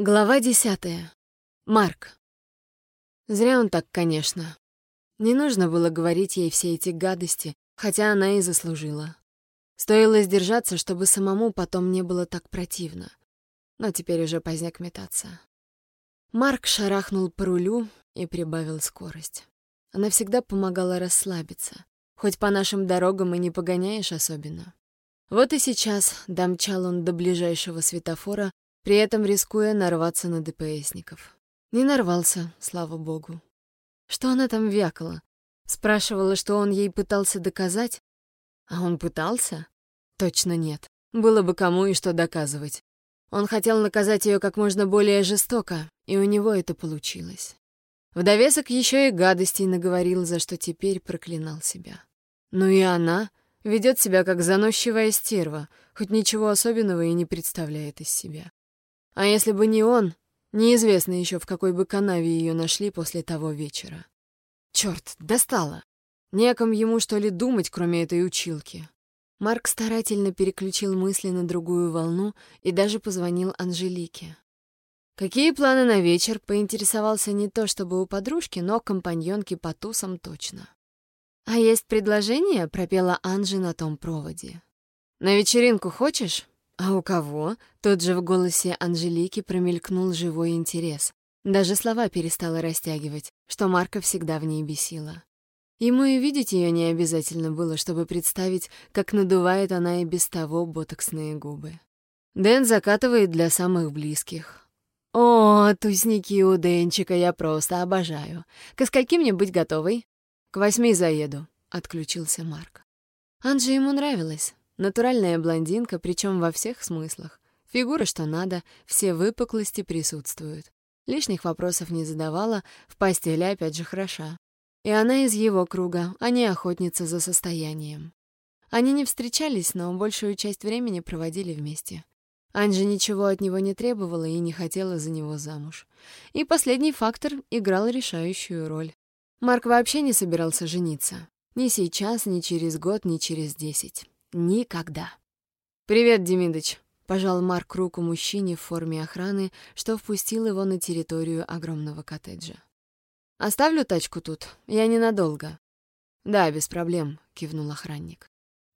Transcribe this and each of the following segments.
Глава десятая. Марк. Зря он так, конечно. Не нужно было говорить ей все эти гадости, хотя она и заслужила. Стоило сдержаться, чтобы самому потом не было так противно. Но теперь уже поздняк метаться. Марк шарахнул по рулю и прибавил скорость. Она всегда помогала расслабиться. Хоть по нашим дорогам и не погоняешь особенно. Вот и сейчас домчал он до ближайшего светофора, при этом рискуя нарваться на ДПСников. Не нарвался, слава богу. Что она там вякала? Спрашивала, что он ей пытался доказать? А он пытался? Точно нет. Было бы кому и что доказывать. Он хотел наказать ее как можно более жестоко, и у него это получилось. В довесок еще и гадостей наговорил, за что теперь проклинал себя. Ну и она ведет себя как заносчивая стерва, хоть ничего особенного и не представляет из себя. А если бы не он, неизвестно еще, в какой бы канаве ее нашли после того вечера. Черт, достало! Неком ему, что ли, думать, кроме этой училки. Марк старательно переключил мысли на другую волну и даже позвонил Анжелике. Какие планы на вечер, поинтересовался не то чтобы у подружки, но компаньонки по тусам точно. «А есть предложение?» — пропела Анжи на том проводе. «На вечеринку хочешь?» «А у кого?» Тот же в голосе Анжелики промелькнул живой интерес. Даже слова перестала растягивать, что Марка всегда в ней бесила. Ему и видеть ее не обязательно было, чтобы представить, как надувает она и без того ботоксные губы. Дэн закатывает для самых близких. «О, тусники у Дэнчика я просто обожаю. К скольки мне быть готовой?» «К восьми заеду», — отключился Марк. Анже ему нравилось. Натуральная блондинка, причем во всех смыслах. Фигура что надо, все выпуклости присутствуют. Лишних вопросов не задавала, в постели опять же хороша. И она из его круга, а не охотница за состоянием. Они не встречались, но большую часть времени проводили вместе. Анжи ничего от него не требовала и не хотела за него замуж. И последний фактор играл решающую роль. Марк вообще не собирался жениться. Ни сейчас, ни через год, ни через десять. Никогда. «Привет, Демидыч», — пожал Марк руку мужчине в форме охраны, что впустил его на территорию огромного коттеджа. «Оставлю тачку тут, я ненадолго». «Да, без проблем», — кивнул охранник.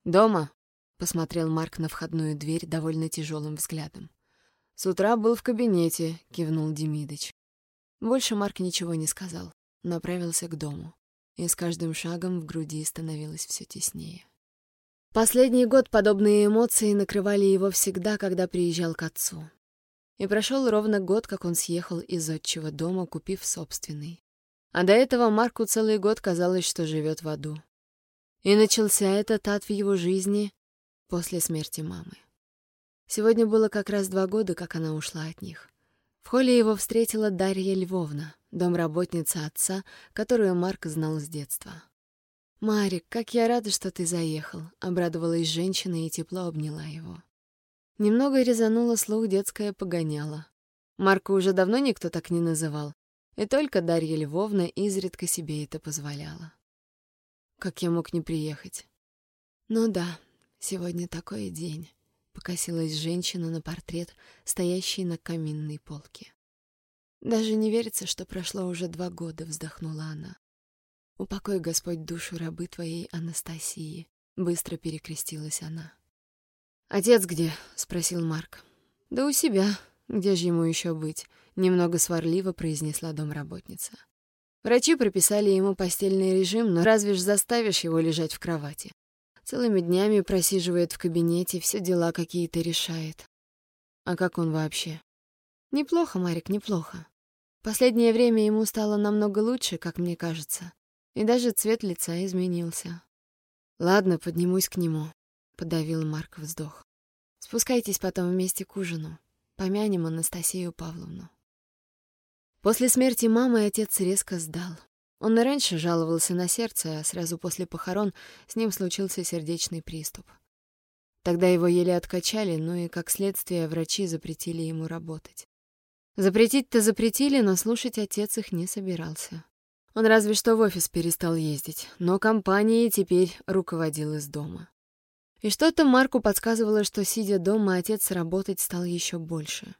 «Дома?» — посмотрел Марк на входную дверь довольно тяжелым взглядом. «С утра был в кабинете», — кивнул Демидыч. Больше Марк ничего не сказал, направился к дому, и с каждым шагом в груди становилось все теснее. Последний год подобные эмоции накрывали его всегда, когда приезжал к отцу. И прошел ровно год, как он съехал из отчего дома, купив собственный. А до этого Марку целый год казалось, что живет в аду. И начался этот ад в его жизни после смерти мамы. Сегодня было как раз два года, как она ушла от них. В холле его встретила Дарья Львовна, домработница отца, которую Марк знал с детства. «Марик, как я рада, что ты заехал», — обрадовалась женщина и тепло обняла его. Немного резануло слух детское погоняло. Марка уже давно никто так не называл, и только Дарья Львовна изредка себе это позволяла. Как я мог не приехать? Ну да, сегодня такой день, — покосилась женщина на портрет, стоящий на каминной полке. Даже не верится, что прошло уже два года, — вздохнула она. «Упокой, Господь, душу рабы твоей Анастасии», — быстро перекрестилась она. «Отец где?» — спросил Марк. «Да у себя. Где же ему еще быть?» — немного сварливо произнесла домработница. Врачи прописали ему постельный режим, но разве ж заставишь его лежать в кровати? Целыми днями просиживает в кабинете, все дела какие-то решает. А как он вообще? Неплохо, Марик, неплохо. Последнее время ему стало намного лучше, как мне кажется. И даже цвет лица изменился. «Ладно, поднимусь к нему», — подавил Марк вздох. «Спускайтесь потом вместе к ужину. Помянем Анастасию Павловну». После смерти мамы отец резко сдал. Он и раньше жаловался на сердце, а сразу после похорон с ним случился сердечный приступ. Тогда его еле откачали, ну и, как следствие, врачи запретили ему работать. Запретить-то запретили, но слушать отец их не собирался. Он разве что в офис перестал ездить, но компанией теперь руководил из дома. И что-то Марку подсказывало, что, сидя дома, отец работать стал еще больше.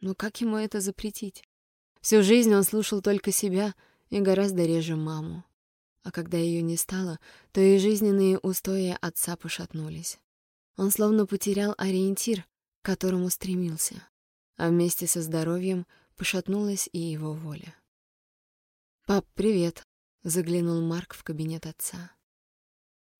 Но как ему это запретить? Всю жизнь он слушал только себя и гораздо реже маму. А когда ее не стало, то и жизненные устои отца пошатнулись. Он словно потерял ориентир, к которому стремился, а вместе со здоровьем пошатнулась и его воля. «Пап, привет!» — заглянул Марк в кабинет отца.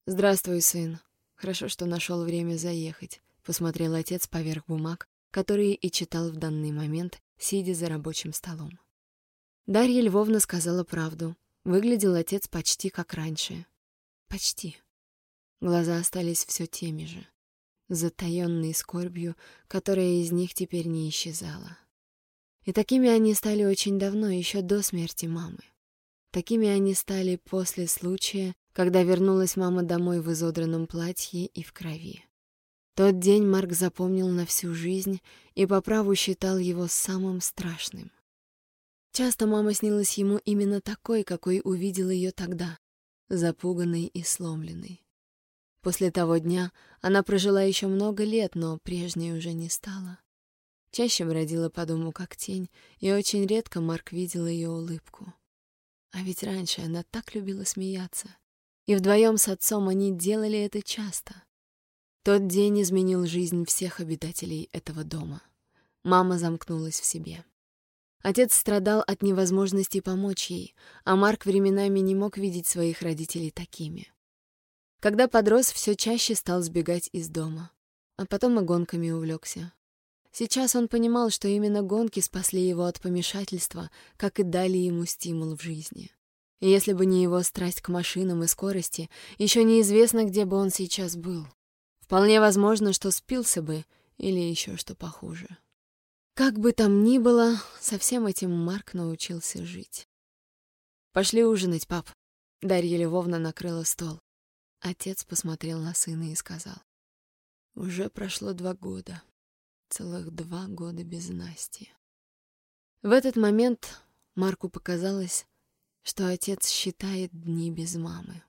«Здравствуй, сын. Хорошо, что нашел время заехать», — посмотрел отец поверх бумаг, которые и читал в данный момент, сидя за рабочим столом. Дарья Львовна сказала правду. Выглядел отец почти как раньше. Почти. Глаза остались все теми же, затаённой скорбью, которая из них теперь не исчезала. И такими они стали очень давно, еще до смерти мамы. Такими они стали после случая, когда вернулась мама домой в изодранном платье и в крови. Тот день Марк запомнил на всю жизнь и по праву считал его самым страшным. Часто мама снилась ему именно такой, какой увидел ее тогда, запуганной и сломленной. После того дня она прожила еще много лет, но прежней уже не стала. Чаще бродила по дому как тень, и очень редко Марк видел ее улыбку. А ведь раньше она так любила смеяться. И вдвоем с отцом они делали это часто. Тот день изменил жизнь всех обитателей этого дома. Мама замкнулась в себе. Отец страдал от невозможности помочь ей, а Марк временами не мог видеть своих родителей такими. Когда подрос, все чаще стал сбегать из дома, а потом и гонками увлекся. Сейчас он понимал, что именно гонки спасли его от помешательства, как и дали ему стимул в жизни. Если бы не его страсть к машинам и скорости, еще неизвестно, где бы он сейчас был. Вполне возможно, что спился бы или еще что похуже. Как бы там ни было, со всем этим Марк научился жить. «Пошли ужинать, пап». Дарья Львовна накрыла стол. Отец посмотрел на сына и сказал. «Уже прошло два года. Целых два года без Насти». В этот момент Марку показалось, что отец считает дни без мамы.